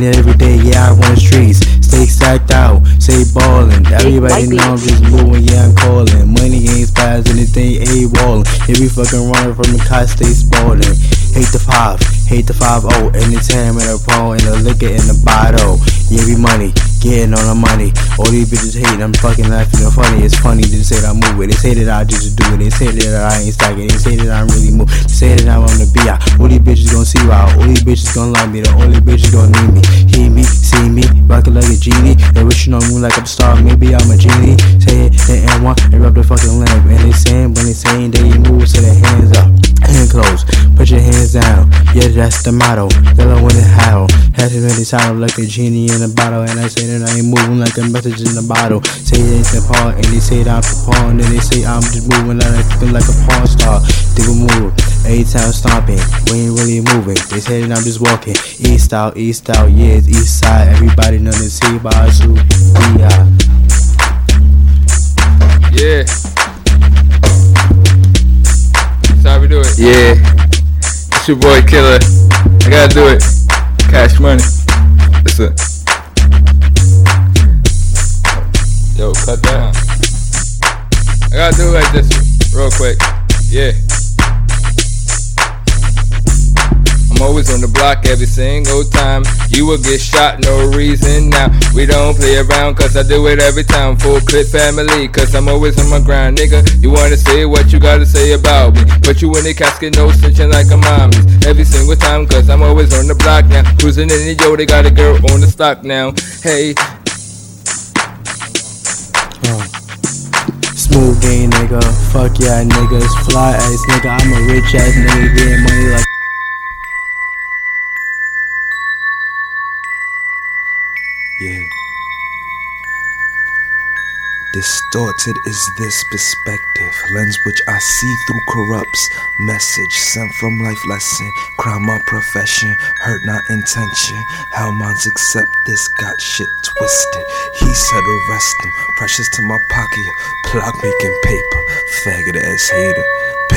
grinding every day, yeah, I want streets. Stay stacked out, stay ballin'. Everybody know I'm just moving, yeah, I'm calling. Money ain't spies, anything a wallin'. Every fucking runner from the cops, stay spalding. Hate the five, hate the five oh, and the ten and the pro and the liquor in the bottle. Yeah, we money, getting all the money. All these bitches hate, I'm fucking laughing and funny. It's funny to say that I move it. They say that I just do it. They say that I ain't stacking. They say that I'm really move. They say that I'm on the B. All these bitches gonna see why. All these bitches gonna love me. The only bitches gonna need me. Hear me, see me, rockin' like a genie. They wishing on me like I'm a star. Maybe I'm a genie. Say it, they and one, and rub the fucking lamp. And they saying, when they saying they move, so their hands up. Hand close, put your hands down. Yeah, that's the motto. Tell her when it how. Has to really sound like a genie in a bottle. And I say that I ain't moving like a message in a bottle. Say it ain't the part, and they say that I'm the. And then they say I'm just moving like, a, like a pawn star. They will move. Every time stomping, we ain't really moving. They say I'm just walking. East out, east out, yeah, it's east side. Everybody know the see by us. Yeah. Yeah. That's how we do it. Yeah. It's your boy Killer. I gotta do it. Cash money. Listen. Yo, cut that. I gotta do it like this real quick. Yeah. Always on the block every single time. You will get shot, no reason now. We don't play around, cause I do it every time. Full clip family, cause I'm always on my grind, nigga. You wanna say what you gotta say about me. Put you in the casket, no snitching like a mommy's. Every single time, cause I'm always on the block now. Cruising in the yo, they got a girl on the stock now. Hey, uh. Smooth game, nigga. Fuck yeah, niggas. Fly ass nigga. I'm a rich ass nigga getting money like. Yeah. Distorted is this perspective, lens which I see through corrupts. Message sent from life lesson, crime my profession, hurt not intention. How accept this, got shit twisted. He said arrest him, precious to my pocket, plot making paper, faggot ass hater.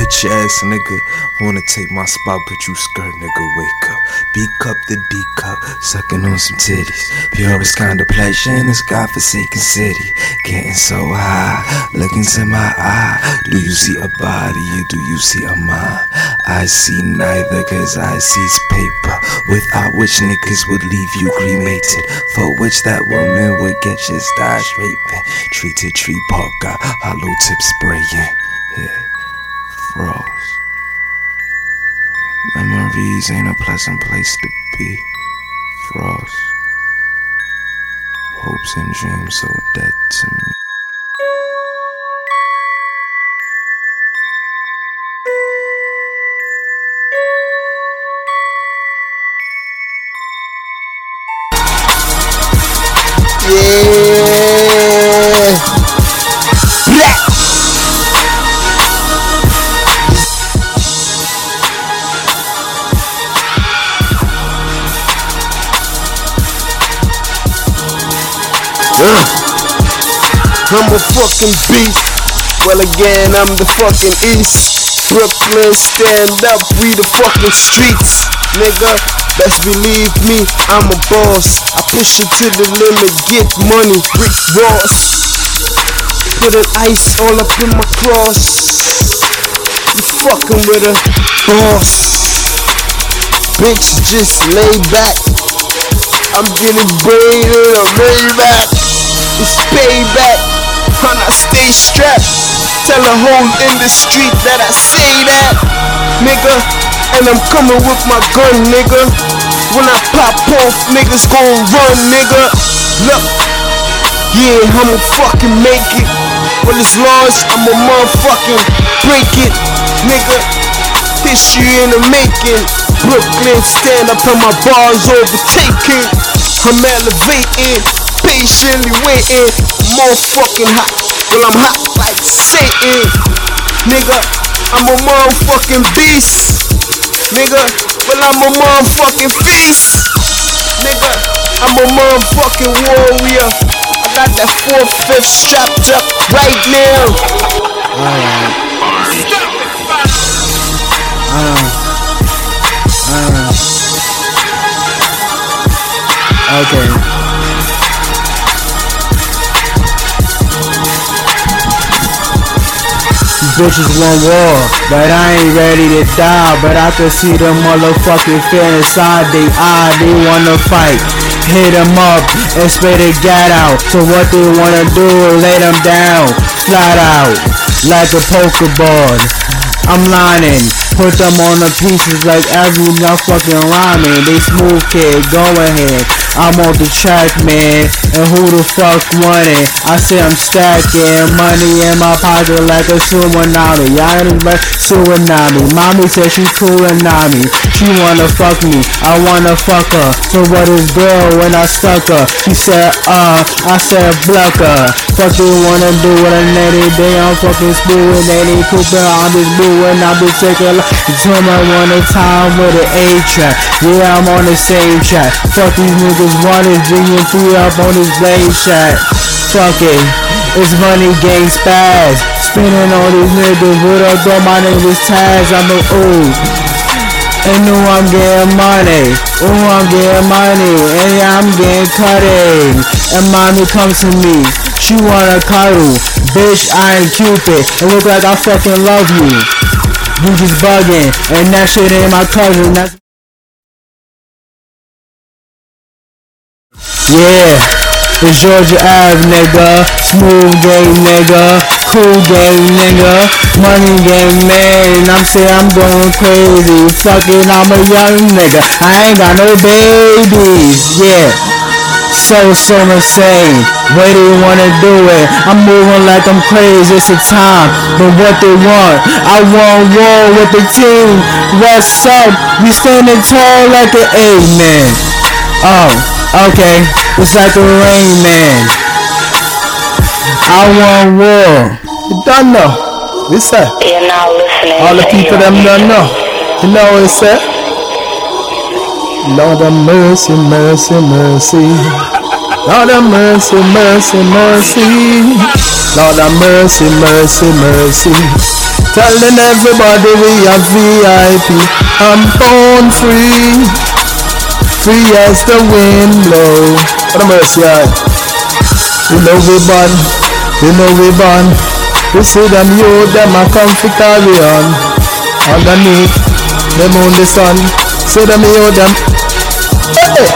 Bitch ass nigga, wanna take my spot, but you skirt nigga, wake up. B cup the D cup, sucking on some titties. Purest kind of pleasure in this godforsaken city. Getting so high, look into my eye. Do you see a body or do you see a mind? I see neither, cause I sees paper. Without which niggas would leave you cremated. For which that woman would get your stash raping. Tree to tree park, got hollow tip spraying. Frost. Memories ain't a pleasant place to be. Frost. Hopes and dreams so dead to me. I'm a fucking beast. Well, again, I'm the fucking East. Brooklyn, stand up, we the fucking streets. Nigga, best believe me, I'm a boss. I push it to the limit, get money, Rick Ross. Put an ice all up in my cross. You fucking with a boss. Bitch, just lay back. I'm getting braided, I'm Maybach. It's payback, and I stay strapped. Tell the whole industry that I say that, nigga. And I'm coming with my gun, nigga. When I pop off, niggas gon' run, nigga. Look, yeah, I'ma fucking make it. When it's lost, I'ma motherfucking break it, nigga. History in the making. Brooklyn, stand up till my bars overtaken. I'm elevating, patiently waiting. More fucking hot, well I'm hot like Satan. Nigga, I'm a motherfucking beast. Nigga, well I'm a motherfucking feast. Nigga, I'm a motherfucking warrior. I got that four fifth strapped up right now. Uh, uh. Okay. bitches want war, but I ain't ready to die. But I can see the motherfucking fear inside they eye. They wanna fight, hit them up and spray the gat out. So what they wanna do, lay them down, flat out, like a Pokeball. I'm lining, put them on the pieces like every motherfucking rhyming. They smooth kid, go ahead. I'm on the track, man, and who the fuck won it? I say I'm stacking money in my pocket like a tsunami. I ain't but tsunami. Mommy said she me. She wanna fuck me, I wanna fuck her. So what is girl when I stuck her? She said, uh, I said block her. Fuck you wanna do with a nanny day? I'm fucking spewing nanny Cooper. I'm just booing, I'm just taking Turn my one time with an A track. Yeah, I'm on the same track. Fuck these niggas niggas wanted bringing three up on his blade shot. Fuck it, it's money gang spaz. Spinning all these niggas, what up, though my name is Taz, I'm a ooh. And know I'm getting money, ooh I'm getting money, and I'm getting cutting. And mommy comes to me, she wanna cuddle, bitch I ain't Cupid, it look like I fucking love you. You just bugging, and that shit ain't my cousin, that's Yeah, it's Georgia Ave, nigga. Smooth game, nigga. Cool game, nigga. Money game, man. I'm saying I'm going crazy. Fucking, I'm a young nigga. I ain't got no babies. Yeah. So, so insane. do you wanna do it. I'm moving like I'm crazy. It's a time. But what they want, I want war with the team. What's up? We standing tall like an amen. Oh. Okay, it's like the Rain Man. I want war. You don't know. What's that? You're now listening. All the people them don't know. You know what it said? Lord of mercy, mercy, mercy. Lord of mercy, mercy, mercy. Lord of mercy, mercy, mercy. Telling everybody we are VIP. I'm born free free as the wind blow. What a mercy, I. You know we born, you know we born. We see them you, them a come to carry on. Underneath, them on the sun. See them you, them. Hey,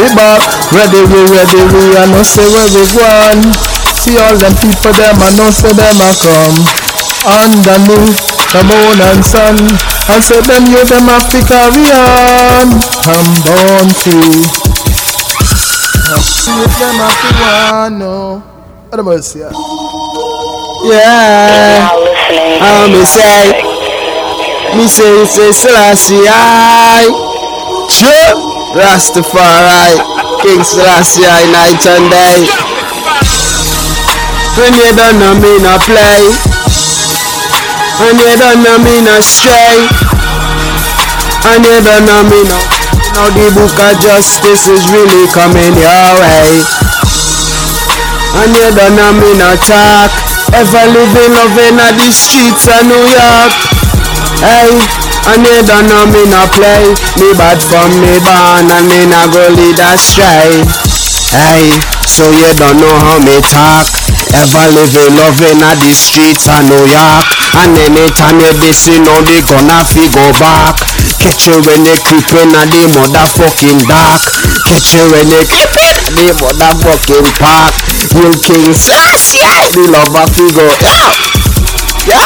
we back, ready, we ready, we are no say where we gone. See all them people, them I know say them a come. Underneath, the moon and sun. I said them you them to on. I'm born. I see them have to want no. What am I say? Yeah. I'm a say. Me say say Selassie ah, I. Sure. Rastafari. King Selassie I night and day. When you don't know me no play. You don't know me no stray. You don't know me no. Now the book of justice is really coming your way. You don't know me no talk. Ever living loving at the streets of New York. Hey you don't know me no play. Me bad from me born and me no go lead astray. Hey, so you don't know how me talk Ever living loving at the streets of New York and anytime you busy, now they gonna fi go back. Catch you when they creeping at the motherfucking dark. Catch you when they creeping at the motherfucking park. You King Sassy, the lover fi go yo, yo.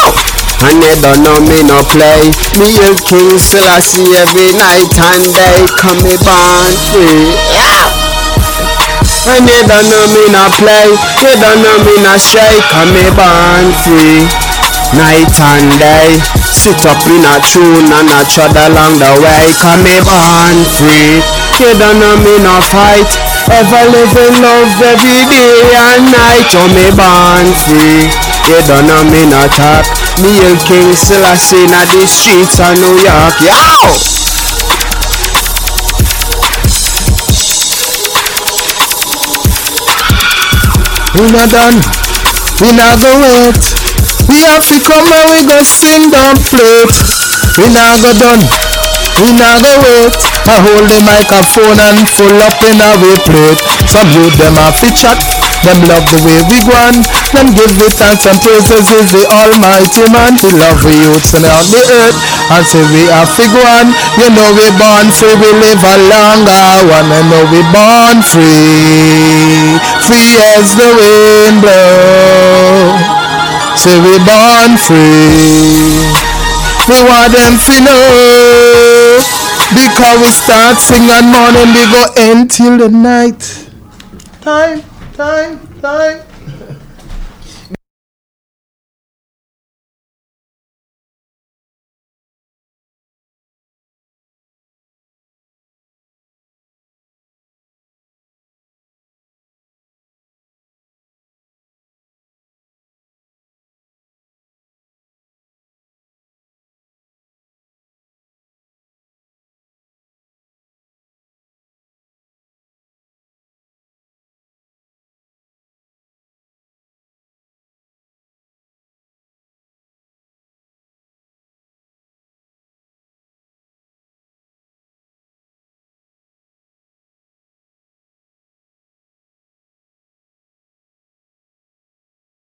And they don't know me no play. Me you King Selassie every night and day. Come me free, yeah. And they don't know me no play. They don't know me no stray. Come me born free night and day. Sit up in a tune and a trod along the way. Come me born free. You don't know me no fight. Ever live in love every day and night. You me born free. You don't know me no talk. Me and King Selassie in the streets of New York. Yo! We not done. We not go wait. We have to come and we go sing down plate. We now go done. We not go wait. I hold the microphone and full up in a way plate. Some youth them a fi chat. Them love the way we go on. Them give the thanks and praises is the Almighty man. We love the youths and on the earth. And say we are fi go on. You know we born free. We live a longer one. And know we born free. Free as the wind blow. Say we born free. We want them to know Because we start singing morning We go end till the night Time, time, time